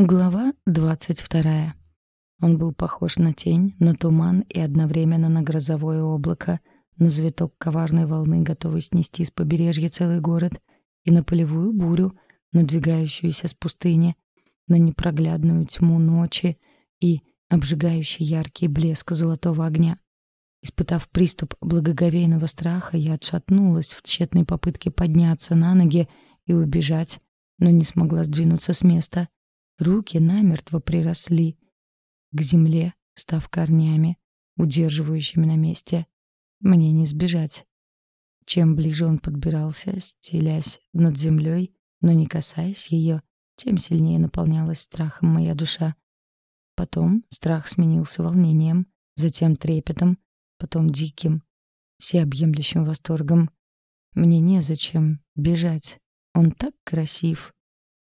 Глава двадцать вторая. Он был похож на тень, на туман и одновременно на грозовое облако, на завиток коварной волны, готовый снести с побережья целый город, и на полевую бурю, надвигающуюся с пустыни, на непроглядную тьму ночи и обжигающий яркий блеск золотого огня. Испытав приступ благоговейного страха, я отшатнулась в тщетной попытке подняться на ноги и убежать, но не смогла сдвинуться с места — Руки намертво приросли к земле, став корнями, удерживающими на месте. Мне не сбежать. Чем ближе он подбирался, стелясь над землей, но не касаясь ее, тем сильнее наполнялась страхом моя душа. Потом страх сменился волнением, затем трепетом, потом диким, всеобъемлющим восторгом. Мне незачем бежать. Он так красив,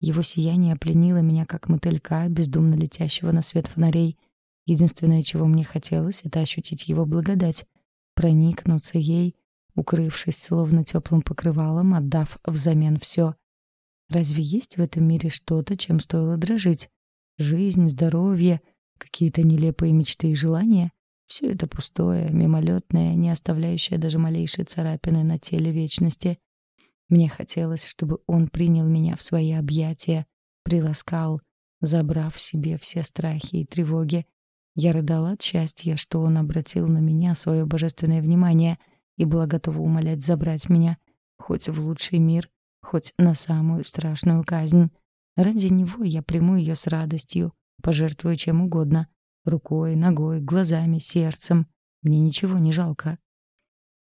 его сияние пленило меня, как мотылька, бездумно летящего на свет фонарей. Единственное, чего мне хотелось, это ощутить его благодать, проникнуться ей, укрывшись словно теплым покрывалом, отдав взамен все. Разве есть в этом мире что-то, чем стоило дрожить? Жизнь, здоровье, какие-то нелепые мечты и желания? Все это пустое, мимолетное, не оставляющее даже малейшей царапины на теле вечности. Мне хотелось, чтобы он принял меня в свои объятия, приласкал, забрав себе все страхи и тревоги. Я рыдала от счастья, что он обратил на меня свое божественное внимание и была готова умолять забрать меня, хоть в лучший мир, хоть на самую страшную казнь. Ради него я приму ее с радостью, пожертвую чем угодно — рукой, ногой, глазами, сердцем. Мне ничего не жалко.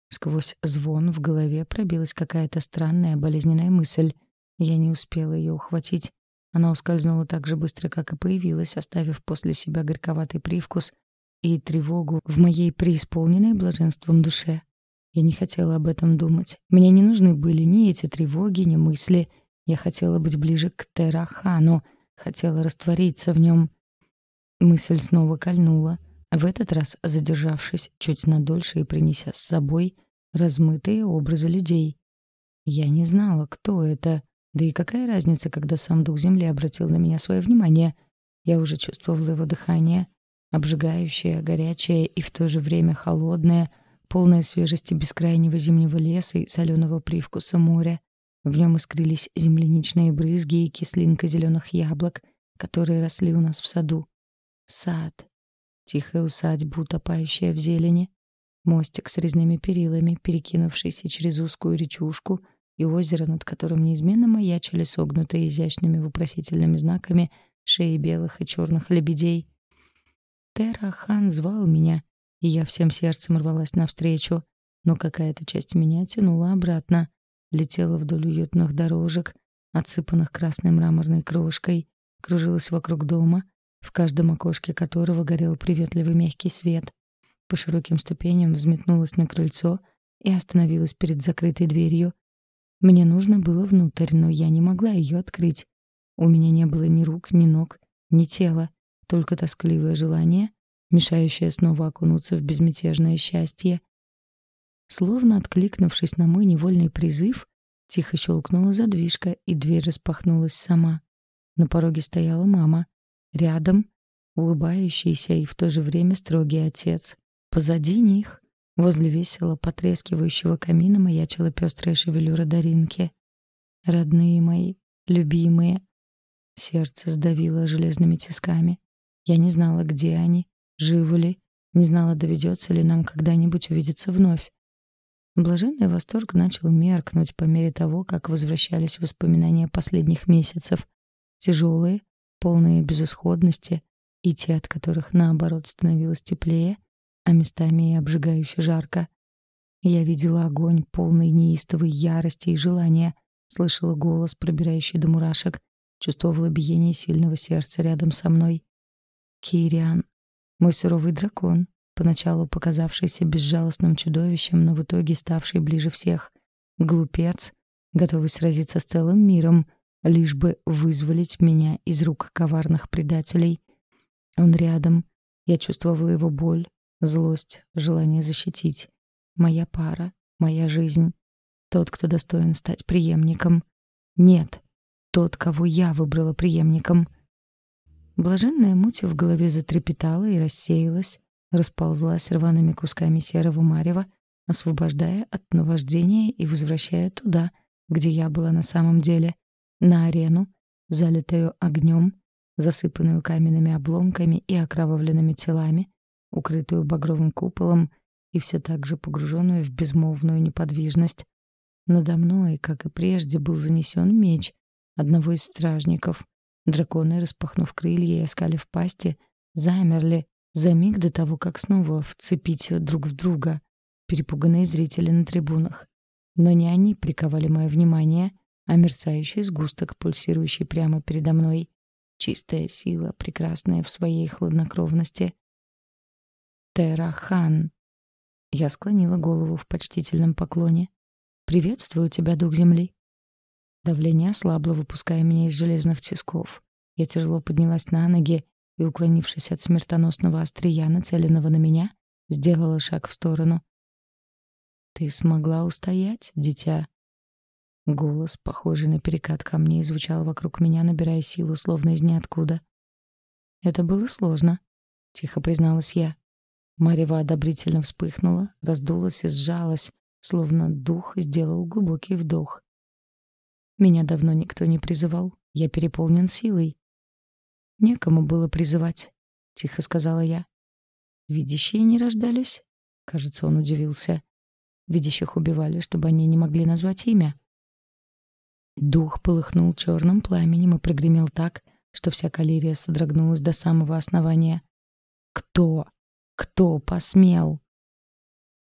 Сквозь звон в голове пробилась какая-то странная болезненная мысль. Я не успела ее ухватить. Она ускользнула так же быстро, как и появилась, оставив после себя горьковатый привкус и тревогу в моей преисполненной блаженством душе. Я не хотела об этом думать. Мне не нужны были ни эти тревоги, ни мысли. Я хотела быть ближе к Терахану, хотела раствориться в нем. Мысль снова кольнула, в этот раз задержавшись чуть надольше и принеся с собой размытые образы людей. Я не знала, кто это, да и какая разница, когда сам дух земли обратил на меня свое внимание. Я уже чувствовала его дыхание, обжигающее, горячее и в то же время холодное, полное свежести бескрайнего зимнего леса и соленого привкуса моря. В нем искрились земляничные брызги и кислинка зеленых яблок, которые росли у нас в саду. Сад. Тихая усадьба, утопающая в зелени, Мостик с резными перилами, перекинувшийся через узкую речушку, и озеро, над которым неизменно маячили согнутые изящными вопросительными знаками шеи белых и черных лебедей. Терахан звал меня, и я всем сердцем рвалась навстречу, но какая-то часть меня тянула обратно, летела вдоль уютных дорожек, отсыпанных красной мраморной крошкой, кружилась вокруг дома, в каждом окошке которого горел приветливый мягкий свет по широким ступеням взметнулась на крыльцо и остановилась перед закрытой дверью. Мне нужно было внутрь, но я не могла ее открыть. У меня не было ни рук, ни ног, ни тела, только тоскливое желание, мешающее снова окунуться в безмятежное счастье. Словно откликнувшись на мой невольный призыв, тихо щелкнула задвижка, и дверь распахнулась сама. На пороге стояла мама. Рядом — улыбающийся и в то же время строгий отец. Позади них, возле весело потрескивающего камина, маячила пестрая шевелюра Даринки. Родные мои, любимые. Сердце сдавило железными тисками. Я не знала, где они, живы ли, не знала, доведется ли нам когда-нибудь увидеться вновь. Блаженный восторг начал меркнуть по мере того, как возвращались воспоминания последних месяцев. Тяжелые, полные безысходности, и те, от которых, наоборот, становилось теплее, а местами и обжигающе жарко. Я видела огонь, полный неистовой ярости и желания, слышала голос, пробирающий до мурашек, чувствовала биение сильного сердца рядом со мной. Кириан, мой суровый дракон, поначалу показавшийся безжалостным чудовищем, но в итоге ставший ближе всех. Глупец, готовый сразиться с целым миром, лишь бы вызволить меня из рук коварных предателей. Он рядом. Я чувствовала его боль, Злость, желание защитить. Моя пара, моя жизнь. Тот, кто достоин стать преемником. Нет, тот, кого я выбрала преемником. Блаженная муть в голове затрепетала и рассеялась, расползлась рваными кусками серого марева, освобождая от наваждения и возвращая туда, где я была на самом деле, на арену, залитую огнем, засыпанную каменными обломками и окровавленными телами, укрытую багровым куполом и все так же погруженную в безмолвную неподвижность. Надо мной, как и прежде, был занесен меч одного из стражников. Драконы, распахнув крылья и оскалив пасти, замерли за миг до того, как снова вцепить друг в друга, перепуганные зрители на трибунах. Но не они приковали мое внимание, а мерцающий сгусток, пульсирующий прямо передо мной. Чистая сила, прекрасная в своей хладнокровности. Терахан. Я склонила голову в почтительном поклоне. «Приветствую тебя, дух земли». Давление ослабло, выпуская меня из железных тисков. Я тяжело поднялась на ноги и, уклонившись от смертоносного острия, нацеленного на меня, сделала шаг в сторону. «Ты смогла устоять, дитя?» Голос, похожий на перекат камней, звучал вокруг меня, набирая силу, словно из ниоткуда. «Это было сложно», — тихо призналась я. Марева одобрительно вспыхнула, раздулась и сжалась, словно дух сделал глубокий вдох. «Меня давно никто не призывал. Я переполнен силой». «Некому было призывать», — тихо сказала я. «Видящие не рождались?» Кажется, он удивился. Видящих убивали, чтобы они не могли назвать имя. Дух полыхнул черным пламенем и прогремел так, что вся калерия содрогнулась до самого основания. «Кто? Кто посмел?»